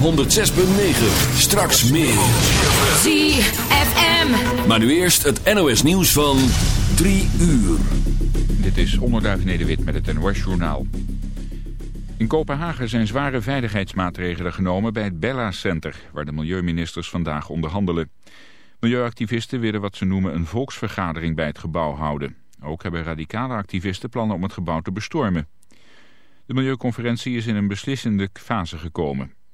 op 106.9. Straks meer. ZFM. Maar nu eerst het NOS nieuws van 3 uur. Dit is Onderduif Nederwit met het NOS Journaal. In Kopenhagen zijn zware veiligheidsmaatregelen genomen bij het Bella Center... waar de milieuministers vandaag onderhandelen. Milieuactivisten willen wat ze noemen een volksvergadering bij het gebouw houden. Ook hebben radicale activisten plannen om het gebouw te bestormen. De milieuconferentie is in een beslissende fase gekomen.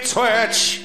Twitch.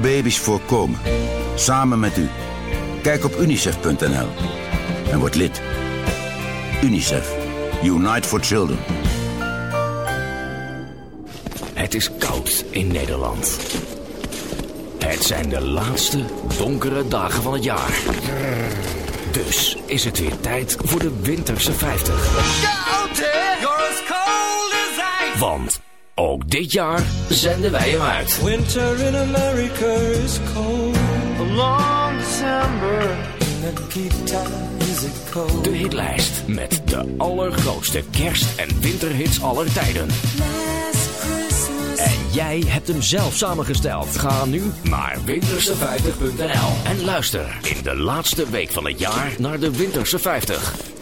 Baby's voorkomen. Samen met u. Kijk op unicef.nl en word lid. UNICEF. Unite for Children. Het is koud in Nederland. Het zijn de laatste donkere dagen van het jaar. Dus is het weer tijd voor de Winterse 50. Want ook dit jaar zenden wij hem uit. Winter in America is cold. A long December. In Nikita is it cold. De hitlijst met de allergrootste kerst- en winterhits aller tijden. En jij hebt hem zelf samengesteld. Ga nu naar winterse50.nl en luister in de laatste week van het jaar naar de Winterse 50.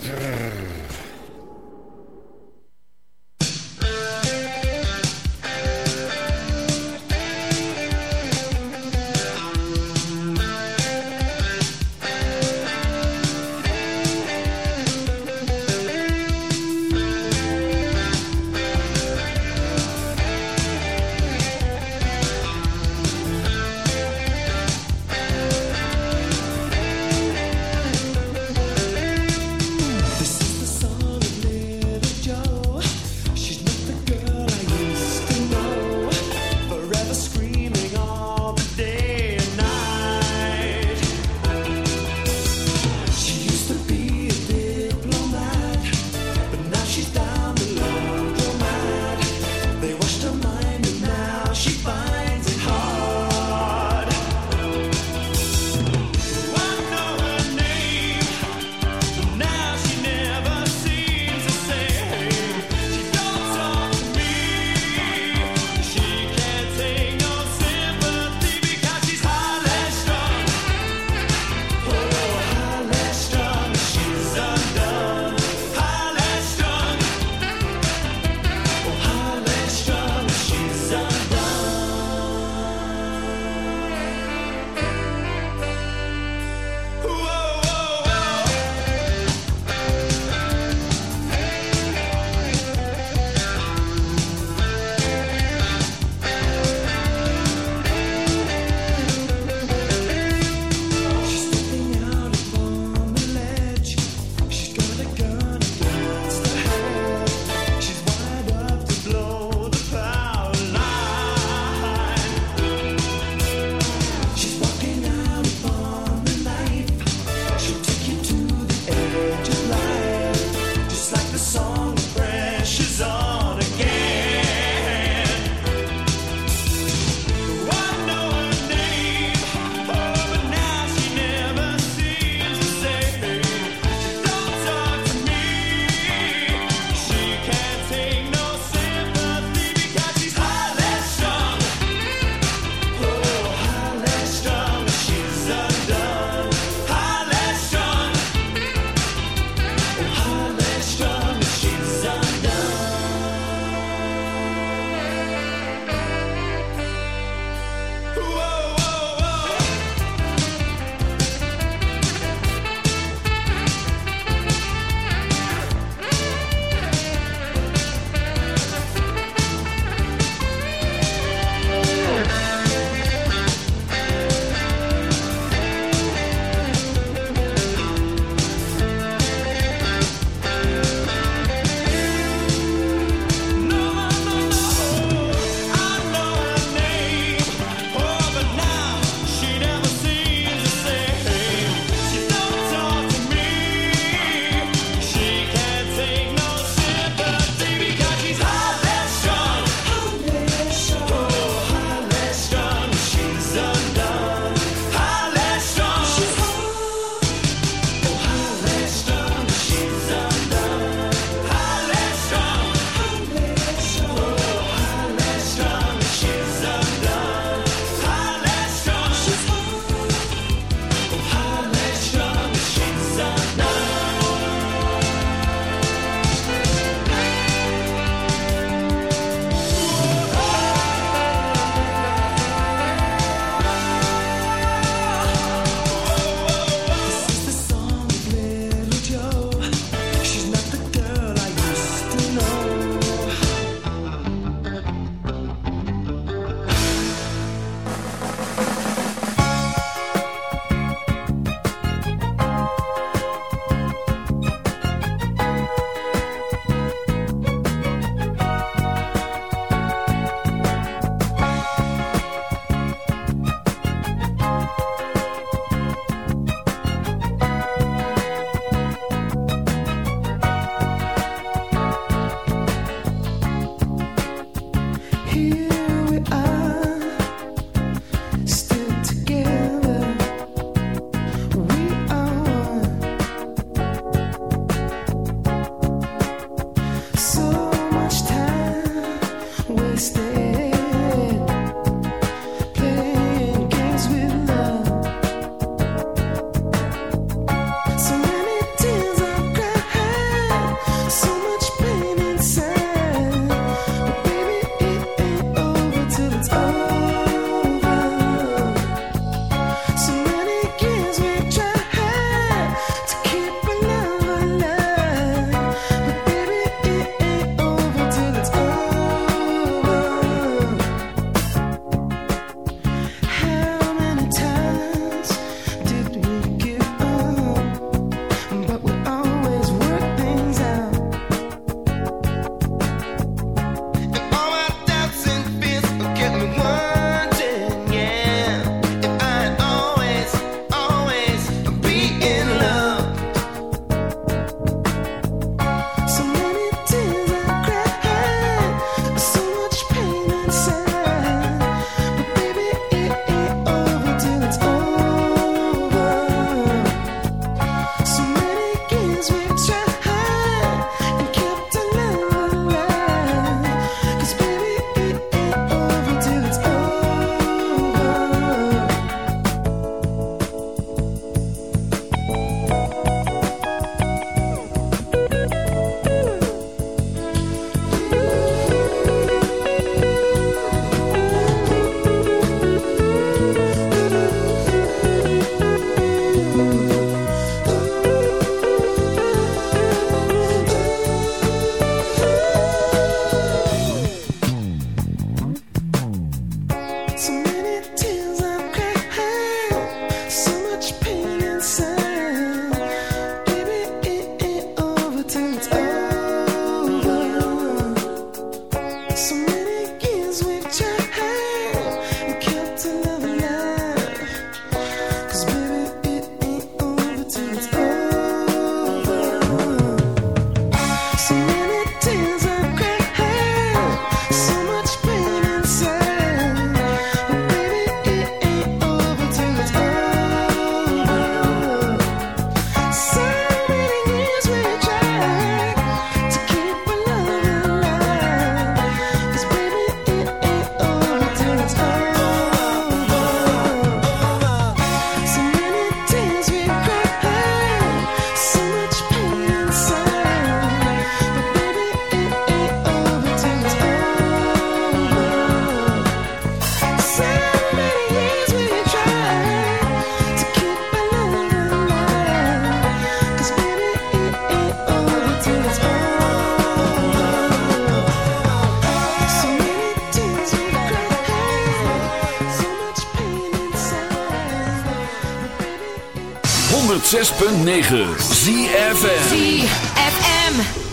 106.9 ZFM ZFM